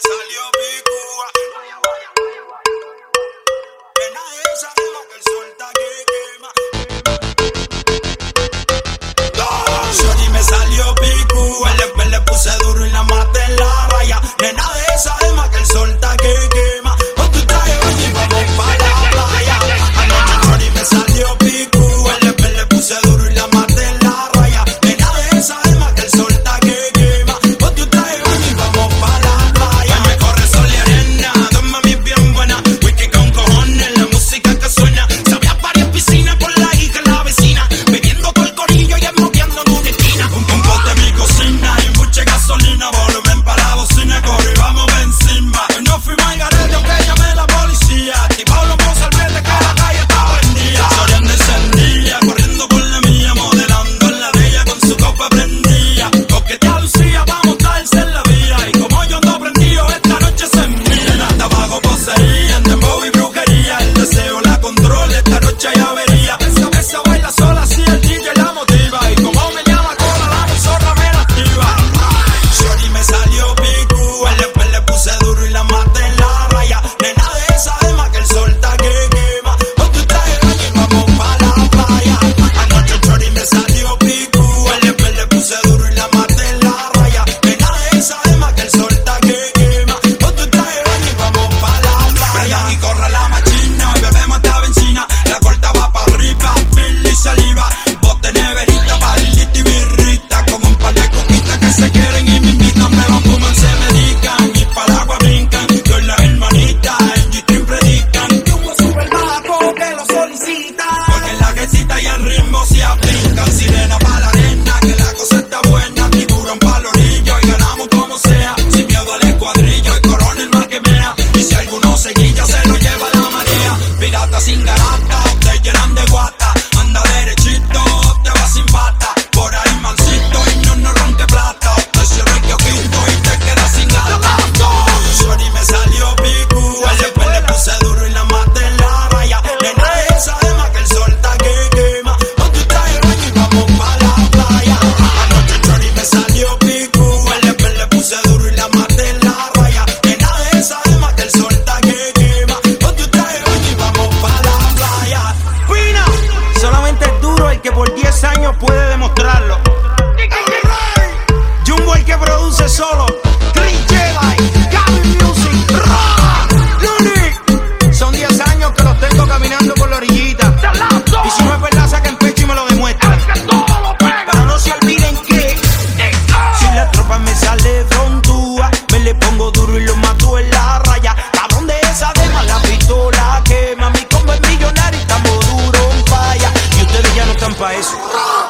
salió pico. que por 10 años puede demostrarlo. Jumbo el que produce solo. É isso?